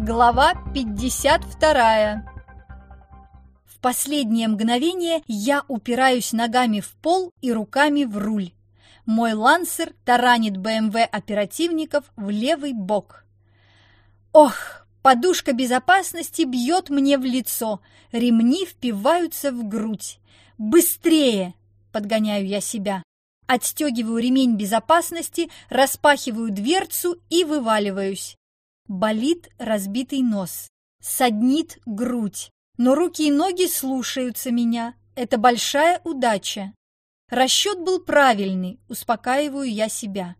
Глава 52 В последнее мгновение я упираюсь ногами в пол и руками в руль. Мой лансер таранит БМВ оперативников в левый бок. Ох, подушка безопасности бьет мне в лицо, ремни впиваются в грудь. «Быстрее!» – подгоняю я себя. Отстегиваю ремень безопасности, распахиваю дверцу и вываливаюсь. Болит разбитый нос, саднит грудь, но руки и ноги слушаются меня. Это большая удача. Расчет был правильный, успокаиваю я себя.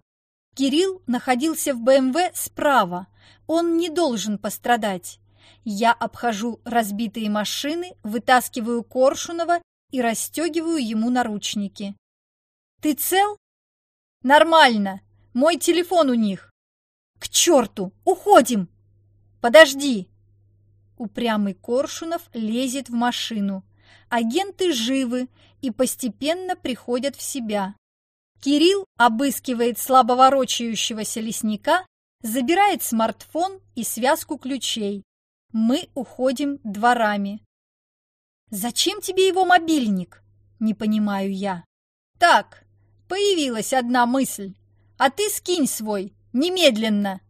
Кирилл находился в БМВ справа, он не должен пострадать. Я обхожу разбитые машины, вытаскиваю Коршунова и расстегиваю ему наручники. Ты цел? Нормально. Мой телефон у них. К черту! Уходим! Подожди! Упрямый Коршунов лезет в машину. Агенты живы и постепенно приходят в себя. Кирилл обыскивает слабоворочающегося лесника, забирает смартфон и связку ключей. Мы уходим дворами. «Зачем тебе его мобильник?» – не понимаю я. «Так, Появилась одна мысль. А ты скинь свой, немедленно.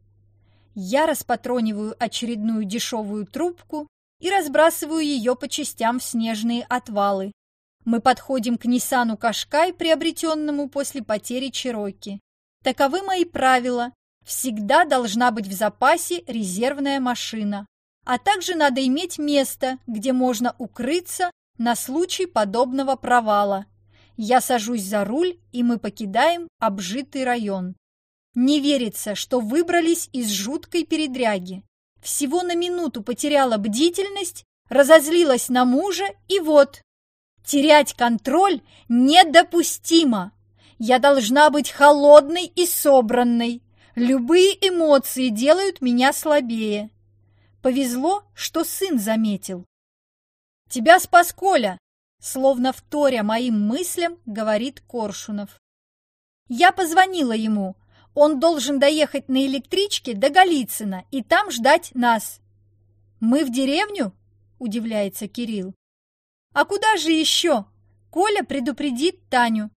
Я распатрониваю очередную дешевую трубку и разбрасываю ее по частям в снежные отвалы. Мы подходим к Ниссану Кашкай, приобретенному после потери Чироки. Таковы мои правила. Всегда должна быть в запасе резервная машина. А также надо иметь место, где можно укрыться на случай подобного провала. Я сажусь за руль, и мы покидаем обжитый район. Не верится, что выбрались из жуткой передряги. Всего на минуту потеряла бдительность, разозлилась на мужа, и вот. Терять контроль недопустимо. Я должна быть холодной и собранной. Любые эмоции делают меня слабее. Повезло, что сын заметил. «Тебя спас Коля!» Словно вторя моим мыслям, говорит Коршунов. Я позвонила ему. Он должен доехать на электричке до Голицына и там ждать нас. Мы в деревню? Удивляется Кирилл. А куда же еще? Коля предупредит Таню.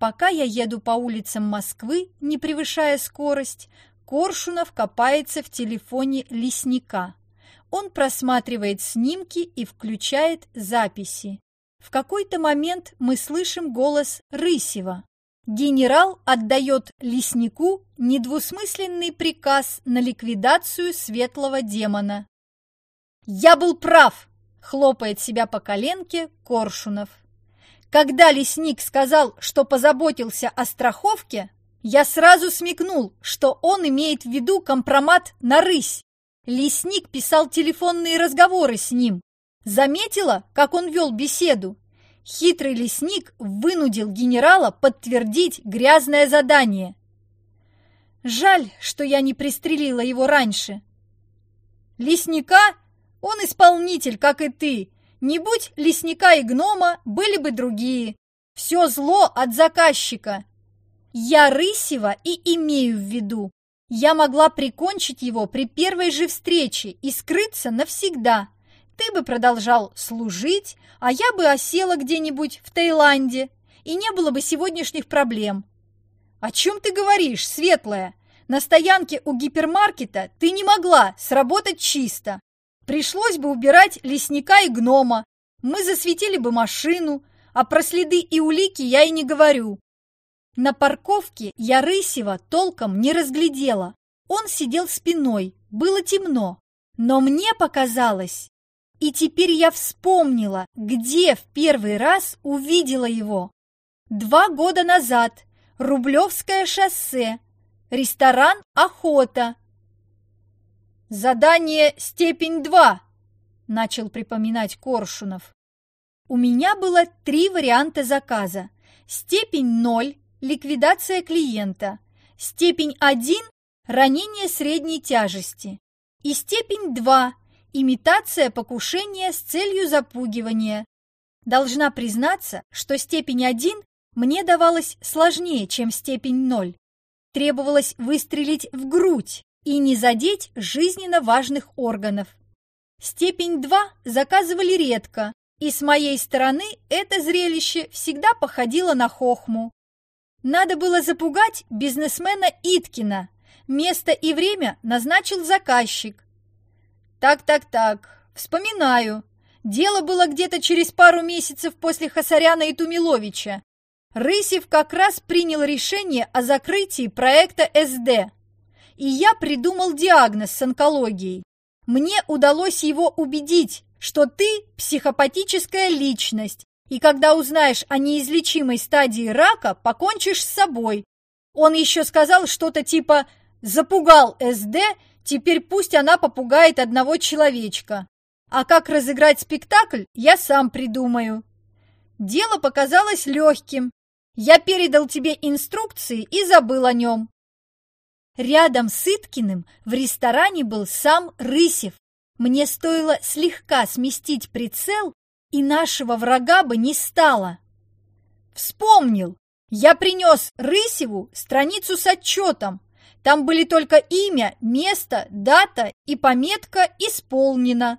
Пока я еду по улицам Москвы, не превышая скорость, Коршунов копается в телефоне лесника. Он просматривает снимки и включает записи. В какой-то момент мы слышим голос Рысева. Генерал отдает леснику недвусмысленный приказ на ликвидацию светлого демона. «Я был прав!» – хлопает себя по коленке Коршунов. Когда лесник сказал, что позаботился о страховке, я сразу смекнул, что он имеет в виду компромат на рысь. Лесник писал телефонные разговоры с ним, Заметила, как он вел беседу? Хитрый лесник вынудил генерала подтвердить грязное задание. Жаль, что я не пристрелила его раньше. Лесника? Он исполнитель, как и ты. Не будь лесника и гнома, были бы другие. Все зло от заказчика. Я Рысева и имею в виду. Я могла прикончить его при первой же встрече и скрыться навсегда – ты бы продолжал служить, а я бы осела где-нибудь в Таиланде, и не было бы сегодняшних проблем. О чем ты говоришь, светлая? На стоянке у гипермаркета ты не могла сработать чисто. Пришлось бы убирать лесника и гнома. Мы засветили бы машину, а про следы и улики я и не говорю. На парковке я Рысева толком не разглядела. Он сидел спиной, было темно. Но мне показалось, и теперь я вспомнила, где в первый раз увидела его. Два года назад. Рублевское шоссе. Ресторан «Охота». «Задание степень 2», – начал припоминать Коршунов. У меня было три варианта заказа. Степень 0 – ликвидация клиента. Степень 1 – ранение средней тяжести. И степень 2 Имитация покушения с целью запугивания. Должна признаться, что степень 1 мне давалась сложнее, чем степень 0. Требовалось выстрелить в грудь, и не задеть жизненно важных органов. Степень 2 заказывали редко, и с моей стороны это зрелище всегда походило на хохму. Надо было запугать бизнесмена Иткина. Место и время назначил заказчик. Так-так-так, вспоминаю. Дело было где-то через пару месяцев после Хасаряна и Тумиловича. Рысев как раз принял решение о закрытии проекта СД. И я придумал диагноз с онкологией. Мне удалось его убедить, что ты психопатическая личность, и когда узнаешь о неизлечимой стадии рака, покончишь с собой. Он еще сказал что-то типа «запугал СД, теперь пусть она попугает одного человечка». А как разыграть спектакль, я сам придумаю. Дело показалось легким. Я передал тебе инструкции и забыл о нем. Рядом с Иткиным в ресторане был сам Рысев. Мне стоило слегка сместить прицел, и нашего врага бы не стало. Вспомнил. Я принес Рысеву страницу с отчетом. Там были только имя, место, дата и пометка «Исполнено».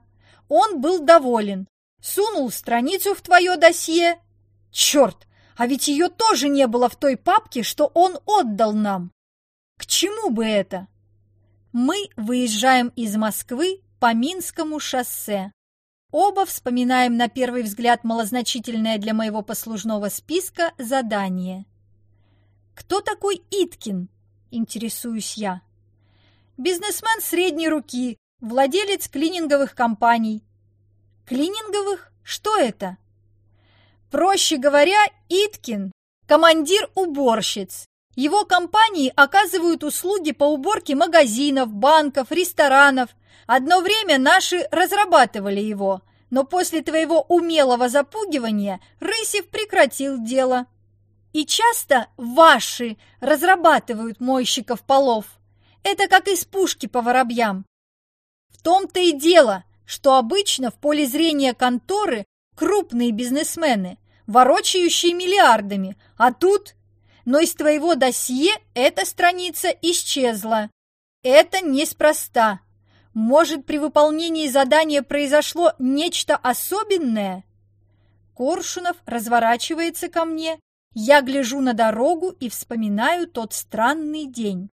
Он был доволен. Сунул страницу в твое досье. Черт, а ведь ее тоже не было в той папке, что он отдал нам. К чему бы это? Мы выезжаем из Москвы по Минскому шоссе. Оба вспоминаем на первый взгляд малозначительное для моего послужного списка задание. «Кто такой Иткин?» – интересуюсь я. «Бизнесмен средней руки, владелец клининговых компаний». «Клининговых? Что это?» Проще говоря, Иткин – командир уборщиц. Его компании оказывают услуги по уборке магазинов, банков, ресторанов. Одно время наши разрабатывали его, но после твоего умелого запугивания Рысев прекратил дело. И часто ваши разрабатывают мойщиков полов. Это как из пушки по воробьям. В том-то и дело, что обычно в поле зрения конторы крупные бизнесмены, ворочающие миллиардами, а тут но из твоего досье эта страница исчезла. Это неспроста. Может, при выполнении задания произошло нечто особенное? Коршунов разворачивается ко мне. Я гляжу на дорогу и вспоминаю тот странный день.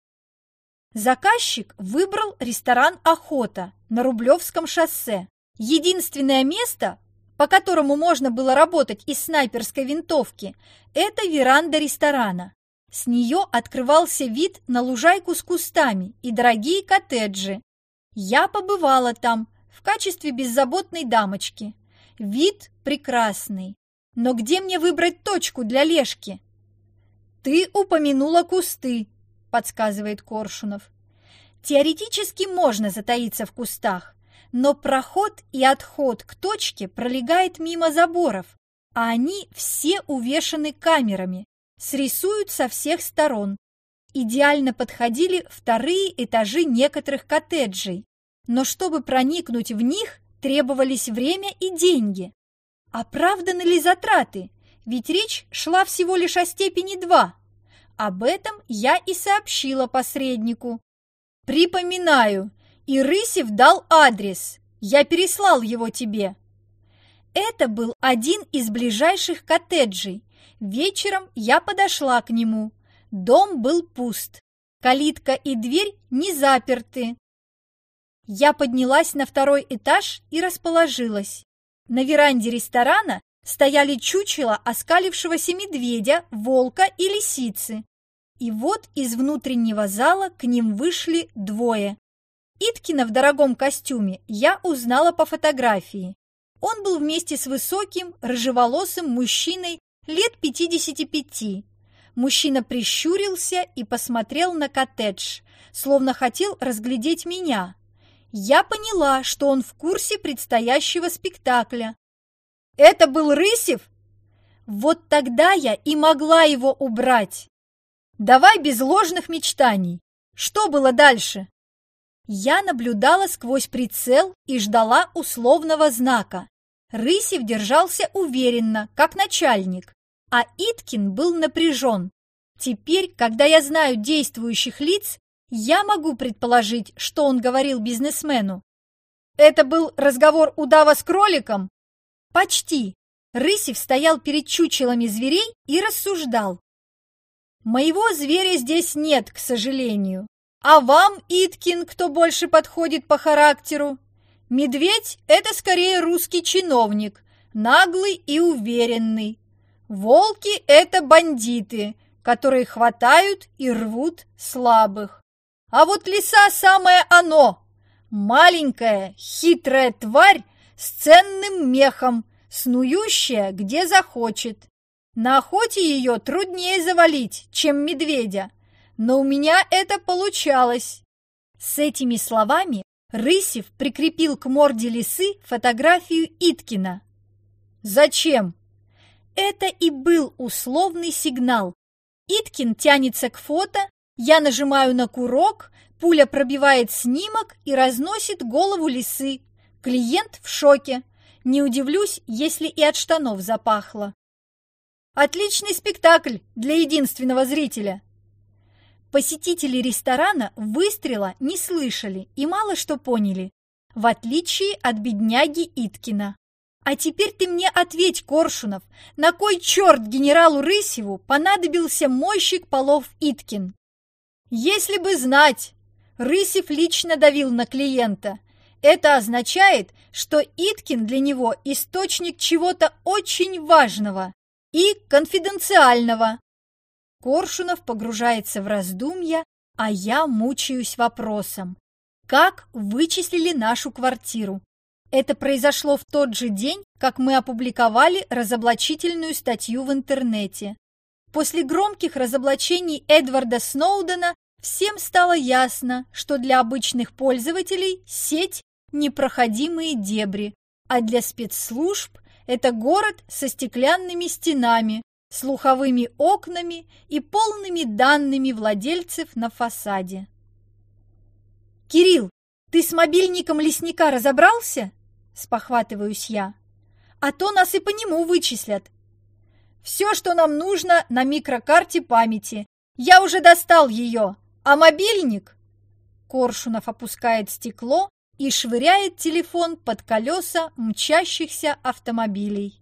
Заказчик выбрал ресторан «Охота» на Рублевском шоссе. Единственное место, по которому можно было работать из снайперской винтовки, это веранда ресторана. С нее открывался вид на лужайку с кустами и дорогие коттеджи. Я побывала там в качестве беззаботной дамочки. Вид прекрасный. Но где мне выбрать точку для лешки? Ты упомянула кусты, подсказывает Коршунов. Теоретически можно затаиться в кустах, но проход и отход к точке пролегает мимо заборов, а они все увешаны камерами, срисуют со всех сторон. Идеально подходили вторые этажи некоторых коттеджей, но чтобы проникнуть в них, требовались время и деньги. Оправданы ли затраты? Ведь речь шла всего лишь о степени 2. Об этом я и сообщила посреднику. Припоминаю, и Рысев дал адрес. Я переслал его тебе. Это был один из ближайших коттеджей. Вечером я подошла к нему. Дом был пуст. Калитка и дверь не заперты. Я поднялась на второй этаж и расположилась. На веранде ресторана стояли чучела оскалившегося медведя, волка и лисицы. И вот из внутреннего зала к ним вышли двое. Иткина в дорогом костюме я узнала по фотографии. Он был вместе с высоким, рыжеволосым мужчиной лет 55. Мужчина прищурился и посмотрел на коттедж, словно хотел разглядеть меня. Я поняла, что он в курсе предстоящего спектакля. «Это был Рысев?» Вот тогда я и могла его убрать. Давай без ложных мечтаний. Что было дальше? Я наблюдала сквозь прицел и ждала условного знака. Рысев держался уверенно, как начальник, а Иткин был напряжен. Теперь, когда я знаю действующих лиц, Я могу предположить, что он говорил бизнесмену. Это был разговор удава с кроликом? Почти. Рысев стоял перед чучелами зверей и рассуждал. Моего зверя здесь нет, к сожалению. А вам, Иткин, кто больше подходит по характеру? Медведь – это скорее русский чиновник, наглый и уверенный. Волки – это бандиты, которые хватают и рвут слабых. А вот лиса самое оно – маленькая, хитрая тварь с ценным мехом, снующая где захочет. На охоте ее труднее завалить, чем медведя, но у меня это получалось. С этими словами Рысев прикрепил к морде лисы фотографию Иткина. Зачем? Это и был условный сигнал. Иткин тянется к фото, я нажимаю на курок, пуля пробивает снимок и разносит голову лисы. Клиент в шоке. Не удивлюсь, если и от штанов запахло. Отличный спектакль для единственного зрителя. Посетители ресторана выстрела не слышали и мало что поняли, в отличие от бедняги Иткина. А теперь ты мне ответь, Коршунов, на кой черт генералу Рысеву понадобился мойщик полов Иткин? Если бы знать, Рысев лично давил на клиента. Это означает, что Иткин для него источник чего-то очень важного и конфиденциального. Коршунов погружается в раздумья, а я мучаюсь вопросом. Как вычислили нашу квартиру? Это произошло в тот же день, как мы опубликовали разоблачительную статью в интернете. После громких разоблачений Эдварда Сноудена всем стало ясно, что для обычных пользователей сеть – непроходимые дебри, а для спецслужб это город со стеклянными стенами, слуховыми окнами и полными данными владельцев на фасаде. «Кирилл, ты с мобильником лесника разобрался?» – спохватываюсь я. «А то нас и по нему вычислят. Все, что нам нужно на микрокарте памяти. Я уже достал ее, а мобильник...» Коршунов опускает стекло и швыряет телефон под колеса мчащихся автомобилей.